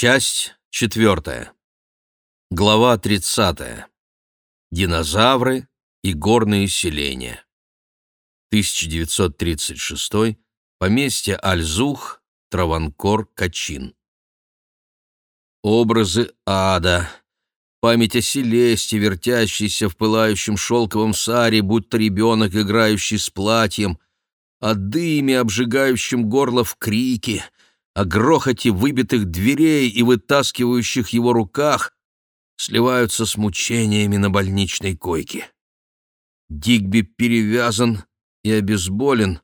Часть четвертая. Глава тридцатая. Динозавры и горные селения. 1936. Поместье Альзух, Траванкор, Качин. Образы ада. Память о Селесте, вертящейся в пылающем шелковом саре, будто ребенок, играющий с платьем, о дыме, обжигающем горло в крике — о грохоте выбитых дверей и вытаскивающих его руках сливаются с мучениями на больничной койке. Дигби перевязан и обезболен,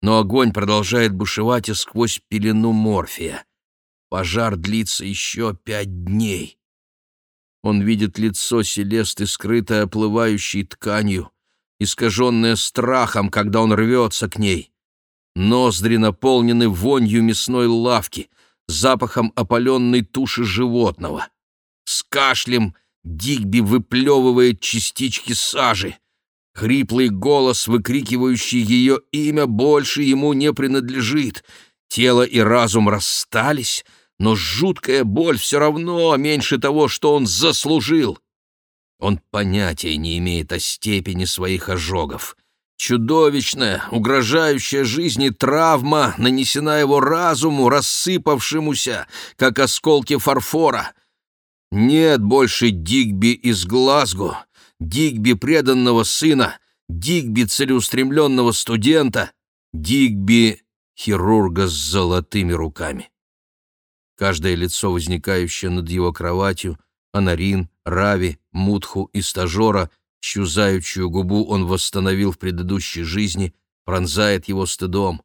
но огонь продолжает бушевать и сквозь пелену морфия. Пожар длится еще пять дней. Он видит лицо Селесты, скрытое оплывающей тканью, искаженное страхом, когда он рвется к ней. Ноздри наполнены вонью мясной лавки, запахом опаленной туши животного. С кашлем Дигби выплевывает частички сажи. Хриплый голос, выкрикивающий ее имя, больше ему не принадлежит. Тело и разум расстались, но жуткая боль все равно меньше того, что он заслужил. Он понятия не имеет о степени своих ожогов. Чудовищная, угрожающая жизни травма нанесена его разуму, рассыпавшемуся, как осколки фарфора. Нет больше Дигби из Глазго, Дигби преданного сына, Дигби целеустремленного студента, Дигби хирурга с золотыми руками. Каждое лицо, возникающее над его кроватью, Анарин, Рави, Мутху и стажера — чью заючую губу он восстановил в предыдущей жизни, пронзает его стыдом.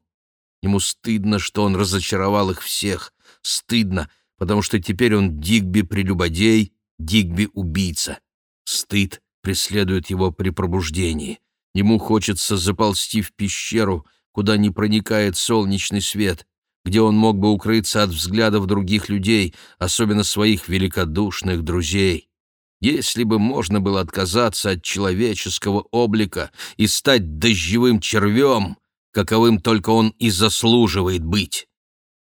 Ему стыдно, что он разочаровал их всех. Стыдно, потому что теперь он Дигби-прелюбодей, Дигби-убийца. Стыд преследует его при пробуждении. Ему хочется заползти в пещеру, куда не проникает солнечный свет, где он мог бы укрыться от взглядов других людей, особенно своих великодушных друзей. Если бы можно было отказаться от человеческого облика и стать дождевым червем, каковым только он и заслуживает быть.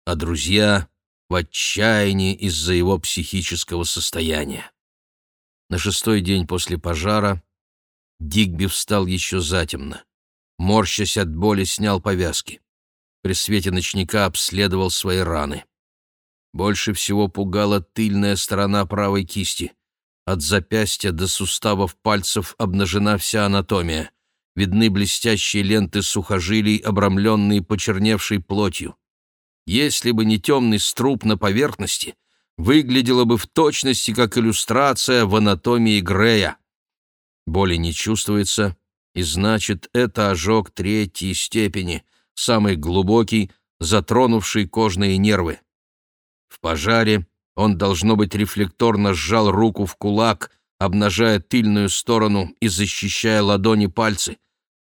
А друзья в отчаянии из-за его психического состояния. На шестой день после пожара Дигби встал еще затемно. Морщась от боли, снял повязки. При свете ночника обследовал свои раны. Больше всего пугала тыльная сторона правой кисти. От запястья до суставов пальцев обнажена вся анатомия. Видны блестящие ленты сухожилий, обрамленные почерневшей плотью. Если бы не темный струп на поверхности, выглядело бы в точности как иллюстрация в анатомии Грея. Боли не чувствуется, и значит, это ожог третьей степени, самый глубокий, затронувший кожные нервы. В пожаре он, должно быть, рефлекторно сжал руку в кулак, обнажая тыльную сторону и защищая ладони пальцы.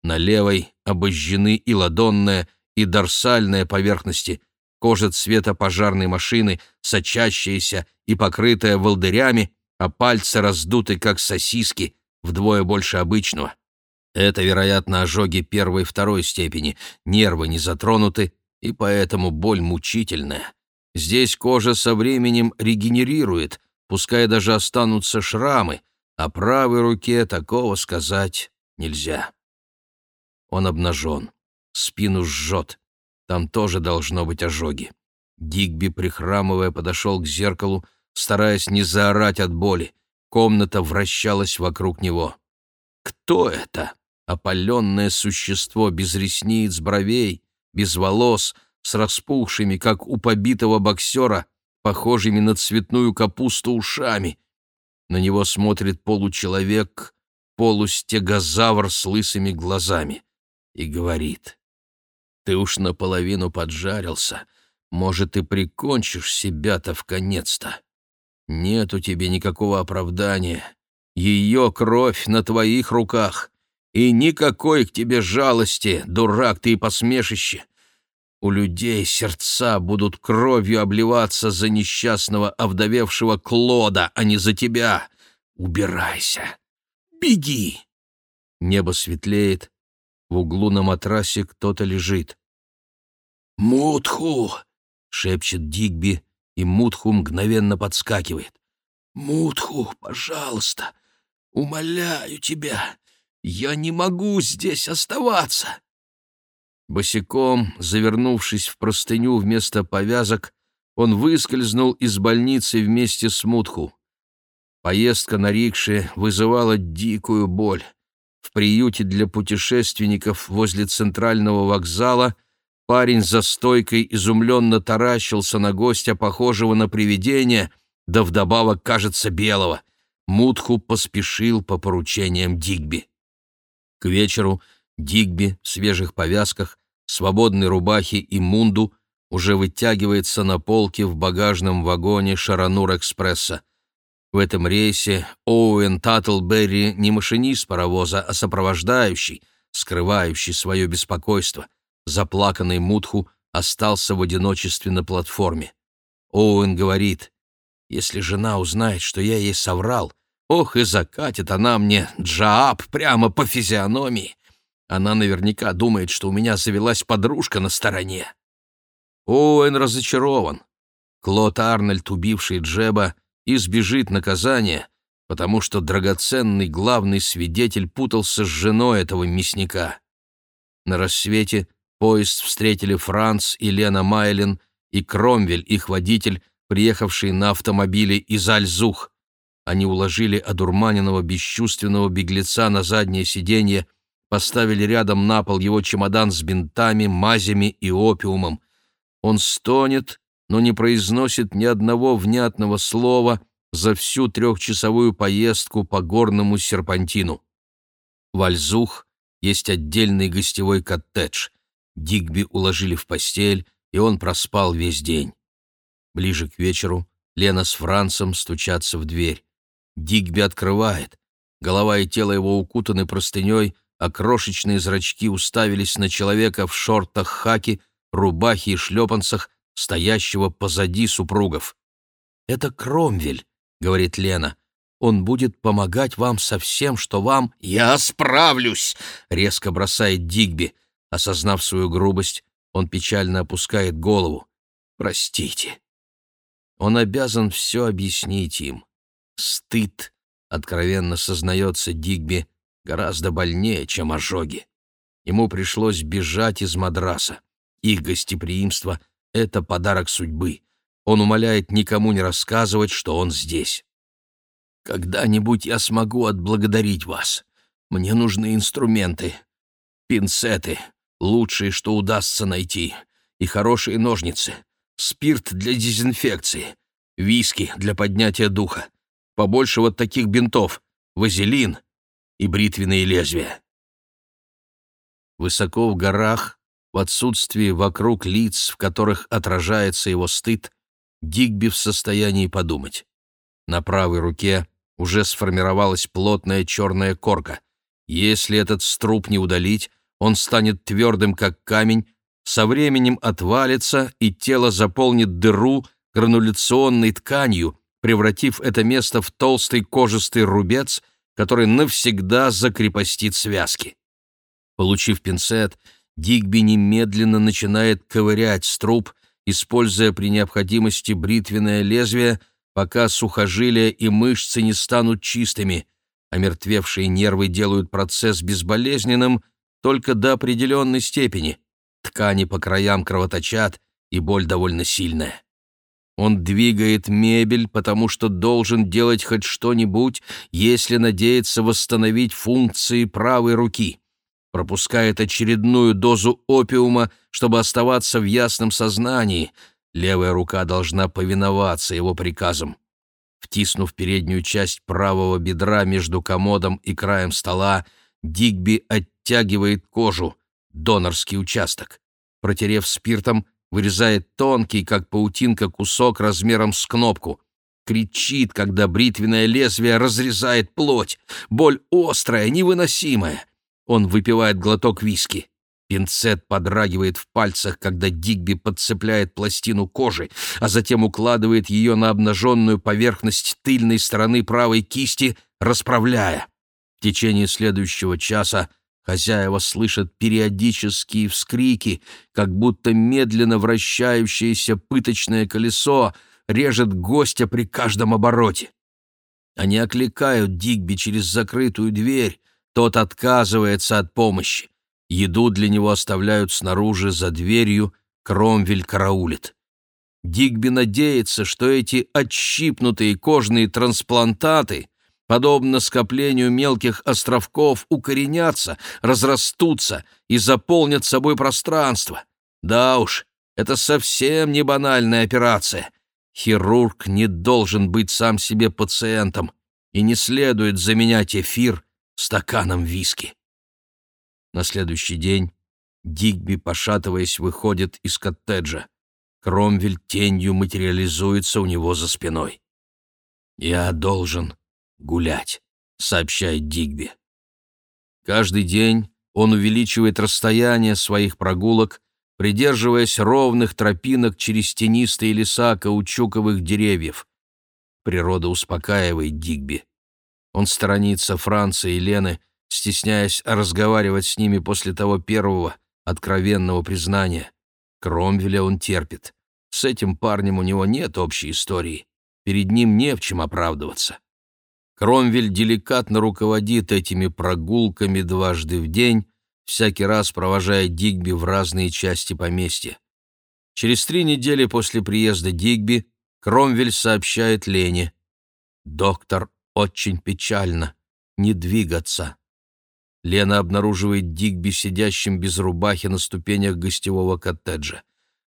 На левой обожжены и ладонная, и дорсальная поверхности, кожа цвета пожарной машины, сочащаяся и покрытая волдырями, а пальцы раздуты, как сосиски, вдвое больше обычного. Это, вероятно, ожоги первой и второй степени, нервы не затронуты, и поэтому боль мучительная. Здесь кожа со временем регенерирует, пускай даже останутся шрамы, а правой руке такого сказать нельзя. Он обнажен, спину жжет, там тоже должно быть ожоги. Дигби, прихрамывая, подошел к зеркалу, стараясь не заорать от боли. Комната вращалась вокруг него. Кто это? Опаленное существо без ресниц, бровей, без волос — с распухшими, как у побитого боксера, похожими на цветную капусту ушами. На него смотрит получеловек, полустегозавр с лысыми глазами, и говорит, «Ты уж наполовину поджарился, может, и прикончишь себя-то в конец-то. Нет у тебя никакого оправдания, ее кровь на твоих руках». И никакой к тебе жалости, дурак ты и посмешище. У людей сердца будут кровью обливаться за несчастного овдовевшего Клода, а не за тебя. Убирайся. Беги. Небо светлеет. В углу на матрасе кто-то лежит. «Мутху!» — шепчет Дигби и Мутху мгновенно подскакивает. «Мутху, пожалуйста, умоляю тебя, я не могу здесь оставаться!» Босиком, завернувшись в простыню вместо повязок, он выскользнул из больницы вместе с Мутху. Поездка на рикше вызывала дикую боль. В приюте для путешественников возле центрального вокзала парень за стойкой изумленно таращился на гостя, похожего на привидение, да вдобавок, кажется, белого. Мутху поспешил по поручениям Дигби. К вечеру Дигби в свежих повязках, свободной рубахе и мунду уже вытягивается на полке в багажном вагоне Шаранур-экспресса. В этом рейсе Оуэн Таттлберри не машинист паровоза, а сопровождающий, скрывающий свое беспокойство. Заплаканный Мутху остался в одиночестве на платформе. Оуэн говорит, «Если жена узнает, что я ей соврал, ох, и закатит она мне джааб прямо по физиономии. Она наверняка думает, что у меня завелась подружка на стороне. Оуэн разочарован. Клод Арнольд, убивший Джеба, избежит наказания, потому что драгоценный главный свидетель путался с женой этого мясника. На рассвете поезд встретили Франц и Лена Майлен и Кромвель, их водитель, приехавший на автомобиле из Альзух. Они уложили одурманенного бесчувственного беглеца на заднее сиденье, поставили рядом на пол его чемодан с бинтами, мазями и опиумом. Он стонет, но не произносит ни одного внятного слова за всю трехчасовую поездку по горному серпантину. В Альзух есть отдельный гостевой коттедж. Дигби уложили в постель, и он проспал весь день. Ближе к вечеру Лена с Францем стучатся в дверь. Дигби открывает. Голова и тело его укутаны простыней — а крошечные зрачки уставились на человека в шортах хаки, рубахе и шлепанцах, стоящего позади супругов. «Это Кромвель», — говорит Лена. «Он будет помогать вам со всем, что вам...» «Я справлюсь!» — резко бросает Дигби. Осознав свою грубость, он печально опускает голову. «Простите». Он обязан все объяснить им. Стыд, откровенно сознается Дигби, гораздо больнее, чем ожоги. Ему пришлось бежать из Мадраса. Их гостеприимство — это подарок судьбы. Он умоляет никому не рассказывать, что он здесь. «Когда-нибудь я смогу отблагодарить вас. Мне нужны инструменты, пинцеты, лучшие, что удастся найти, и хорошие ножницы, спирт для дезинфекции, виски для поднятия духа, побольше вот таких бинтов, вазелин, и бритвенные лезвия. Высоко в горах, в отсутствии вокруг лиц, в которых отражается его стыд, Дигби в состоянии подумать. На правой руке уже сформировалась плотная черная корка. Если этот струп не удалить, он станет твердым, как камень, со временем отвалится, и тело заполнит дыру грануляционной тканью, превратив это место в толстый кожистый рубец — который навсегда закрепостит связки. Получив пинцет, Дигби немедленно начинает ковырять струп, используя при необходимости бритвенное лезвие, пока сухожилия и мышцы не станут чистыми, а мертвевшие нервы делают процесс безболезненным только до определенной степени. Ткани по краям кровоточат, и боль довольно сильная. Он двигает мебель, потому что должен делать хоть что-нибудь, если надеется восстановить функции правой руки. Пропускает очередную дозу опиума, чтобы оставаться в ясном сознании. Левая рука должна повиноваться его приказам. Втиснув переднюю часть правого бедра между комодом и краем стола, Дигби оттягивает кожу, донорский участок. Протерев спиртом, вырезает тонкий, как паутинка, кусок размером с кнопку. Кричит, когда бритвенное лезвие разрезает плоть. Боль острая, невыносимая. Он выпивает глоток виски. Пинцет подрагивает в пальцах, когда Дигби подцепляет пластину кожи, а затем укладывает ее на обнаженную поверхность тыльной стороны правой кисти, расправляя. В течение следующего часа Хозяева слышат периодические вскрики, как будто медленно вращающееся пыточное колесо режет гостя при каждом обороте. Они окликают Дигби через закрытую дверь, тот отказывается от помощи. Еду для него оставляют снаружи за дверью, Кромвель караулит. Дигби надеется, что эти отщипнутые кожные трансплантаты, подобно скоплению мелких островков, укоренятся, разрастутся и заполнят собой пространство. Да уж, это совсем не банальная операция. Хирург не должен быть сам себе пациентом, и не следует заменять эфир стаканом виски. На следующий день Дигби, пошатываясь, выходит из коттеджа. Кромвель тенью материализуется у него за спиной. «Я должен гулять», — сообщает Дигби. Каждый день он увеличивает расстояние своих прогулок, придерживаясь ровных тропинок через тенистые леса каучуковых деревьев. Природа успокаивает Дигби. Он сторонится Франции и Лены, стесняясь разговаривать с ними после того первого, откровенного признания. Кромвеля он терпит. С этим парнем у него нет общей истории. Перед ним не в чем оправдываться. Кромвель деликатно руководит этими прогулками дважды в день, всякий раз провожая Дигби в разные части поместья. Через три недели после приезда Дигби Кромвель сообщает Лене. «Доктор очень печально. Не двигаться». Лена обнаруживает Дигби сидящим без рубахи на ступенях гостевого коттеджа.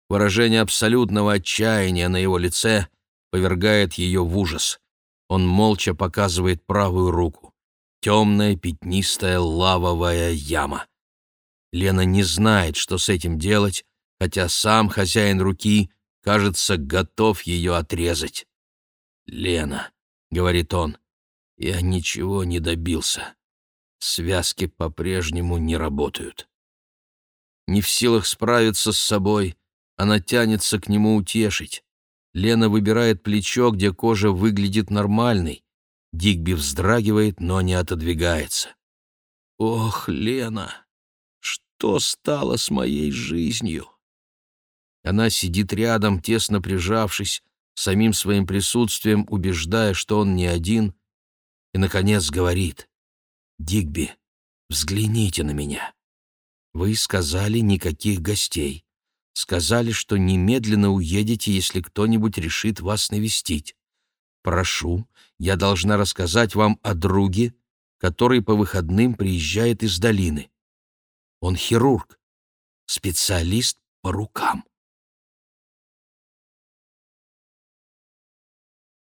Выражение абсолютного отчаяния на его лице повергает ее в ужас. Он молча показывает правую руку. Темная пятнистая лавовая яма. Лена не знает, что с этим делать, хотя сам хозяин руки, кажется, готов ее отрезать. «Лена», — говорит он, — «я ничего не добился. Связки по-прежнему не работают». Не в силах справиться с собой, она тянется к нему утешить. Лена выбирает плечо, где кожа выглядит нормальной. Дигби вздрагивает, но не отодвигается. «Ох, Лена!» что стало с моей жизнью? Она сидит рядом, тесно прижавшись, самим своим присутствием убеждая, что он не один, и, наконец, говорит, «Дигби, взгляните на меня. Вы сказали никаких гостей. Сказали, что немедленно уедете, если кто-нибудь решит вас навестить. Прошу, я должна рассказать вам о друге, который по выходным приезжает из долины. Он хирург, специалист по рукам.